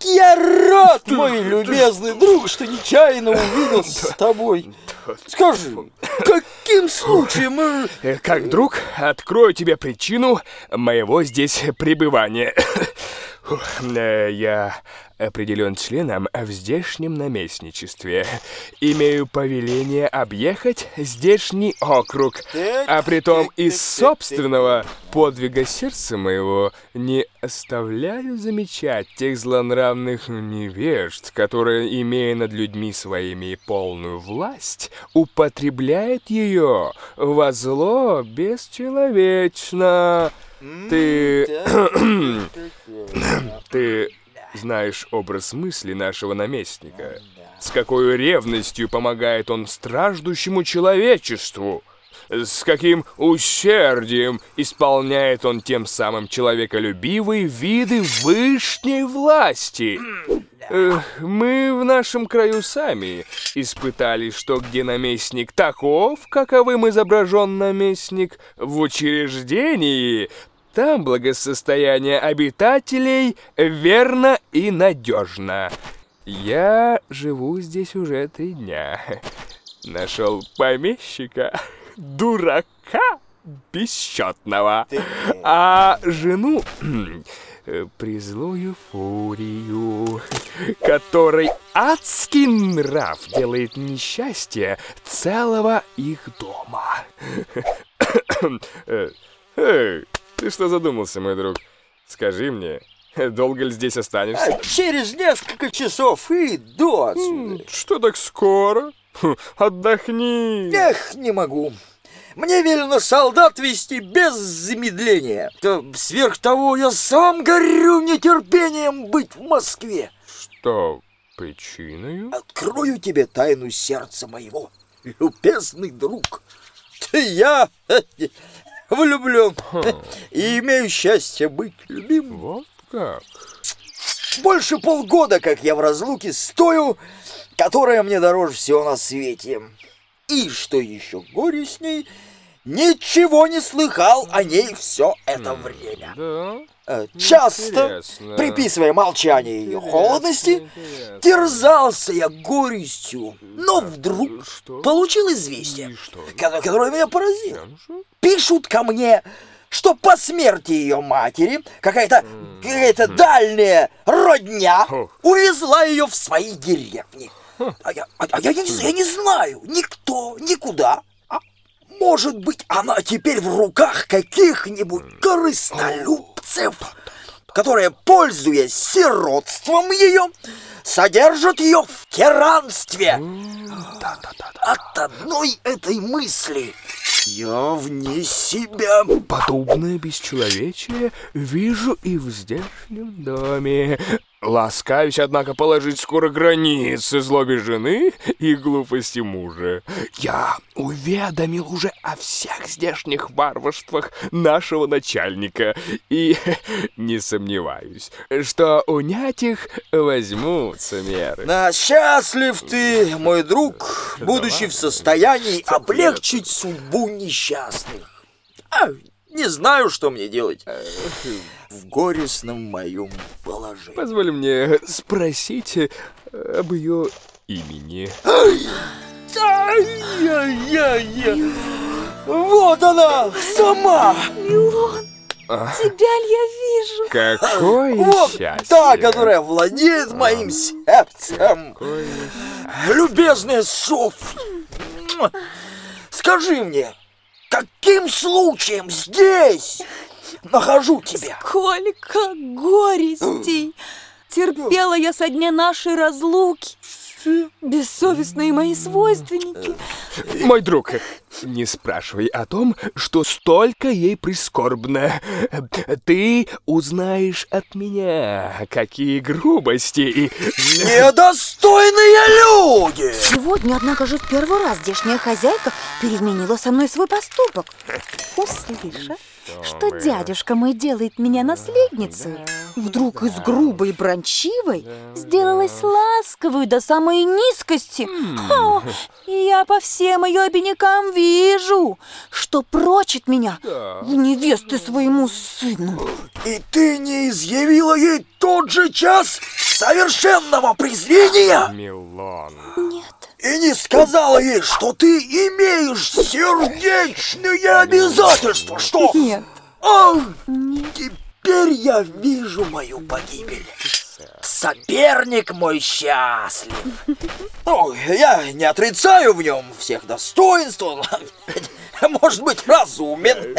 Я рад, мой любезный друг, что нечаянно увиделся с тобой. Скажи, каким случаем... Э, Как друг, открою тебе причину моего здесь пребывания. Э, Я определен членом в здешнем наместничестве. Имею повеление объехать здешний округ, а притом из собственного подвига сердца моего не оставляю замечать тех злонравных невежд, которые, имея над людьми своими полную власть, употребляет ее во зло бесчеловечно. Ты... Ты знаешь образ мысли нашего наместника. С какой ревностью помогает он страждущему человечеству. С каким усердием исполняет он тем самым человеколюбивые виды высшей власти. Мы в нашем краю сами испытали, что где наместник таков, каковым изображен наместник, в учреждении, там благосостояние обитателей верно и надежно. Я живу здесь уже три дня. Нашел помещика, дурака бесчетного, а жену э, призлую фурию, которой адский нрав делает несчастье целого их дома. Э, Эй, ты что задумался, мой друг? Скажи мне, долго ли здесь останешься? Через несколько часов иду отсюда. Что так скоро? Хм, Отдохни. Эх, не могу. Мне велено солдат вести без замедления. То сверх того я сам горю нетерпением быть в Москве. Что причиною? Открою тебе тайну сердца моего, любезный друг. Ты я влюблен и имею счастье быть любимым. Вот как? Больше полгода, как я в разлуке стою, которая мне дороже всего на свете. И что еще горе с ней, ничего не слыхал о ней все это время. Да. Э, Часто, Интересно. приписывая молчание ее холодности, интересно. терзался я горестью, но вдруг Что? получил известие, которое меня поразило. Ну? Пишут ко мне, что по смерти ее матери какая-то какая-то дальняя родня увезла ее в свои деревни. А я, а- а я не, я не знаю никто, никуда. Может быть, она теперь в руках каких-нибудь корыстолюбцев, которые, пользуясь сиротством ее, содержат ее в тиранстве. От одной этой мысли я вне себя. Подобное бесчеловечие вижу и в здешнем доме. Ласкаюсь, однако, положить скоро границы злобе жены и глупости мужа. Я уведомил уже о всех здешних варварствах нашего начальника и не сомневаюсь, что унять их возьмутся меры. На счастлив ты, мой друг, будучи в состоянии облегчить судьбу несчастных. А, не знаю, что мне делать в горестном моем положении. Позволь мне спросить э, об ее имени. Ай-яй-яй-яй. Вот она, сама! Милон, А? тебя ли я вижу? Какое Вот счастье! та, которая владеет моим сердцем. Какое Любезная Софья, скажи мне, каким случаем здесь нахожу тебя? Сколько горестей! Терпела я со дня нашей разлуки. Бессовестные мои свойственники. Мой друг, не спрашивай о том, что столько ей прискорбно. Ты узнаешь от меня, какие грубости и... Недостойные люди! Сегодня, однако же, в первый раз здешняя хозяйка переменила со мной свой поступок. Услышав, что дядюшка мой делает меня наследницей, вдруг из грубой и брончивой сделалась ласковой до самой низкости. О, и я по всем ее обинякам вижу, что прочит меня в невесты своему сыну. И ты не изъявила ей тот же час совершенного презрения? Милон. Нет. И не сказала ей, что ты имеешь сердечные обязательства, что... Нет. Ах, теперь я вижу мою погибель. Соперник мой счастлив. Ну, я не отрицаю в нем всех достоинств. Он, может быть, разумен,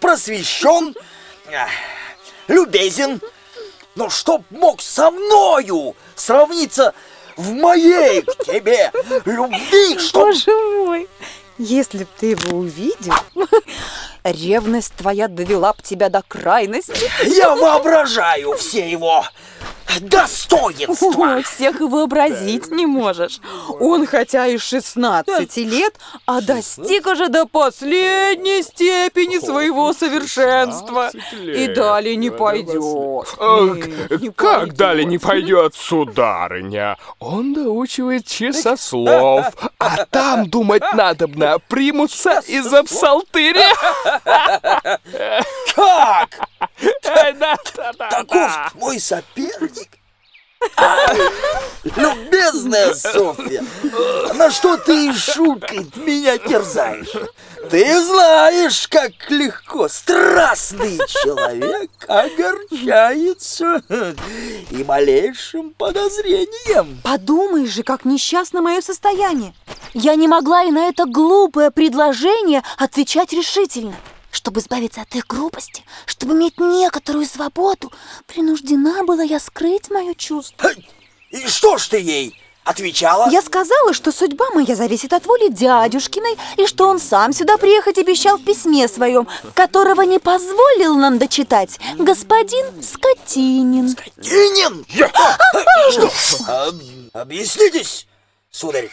просвещен, любезен. Но чтоб мог со мною сравниться в моей к тебе любви, чтоб... Боже мой, если б ты его увидел, ревность твоя довела б тебя до крайности. Я воображаю все его достоинства. Ой, всех и вообразить не можешь. Он хотя и 16 лет, а достиг уже до последней степени своего совершенства. 16 И далее не пойдет. Нет, не как пойдет. далее не пойдет, сударыня? Он доучивает часослов, а там думать надобно, примутся из-за псалтыря. Как? Таков твой соперник? Любезная Софья, на что ты и шуткой меня терзаешь? Ты знаешь, как легко страстный человек огорчается и малейшим подозрением. Подумай же, как несчастно мое состояние. Я не могла и на это глупое предложение отвечать решительно. Чтобы избавиться от их грубости, чтобы иметь некоторую свободу, принуждена была я скрыть мое чувство. И что ж ты ей отвечала? Я сказала, что судьба моя зависит от воли дядюшкиной, и что он сам сюда приехать обещал в письме своем, которого не позволил нам дочитать господин Скотинин. Кинин! Что? Об- Объяснитесь, сударь.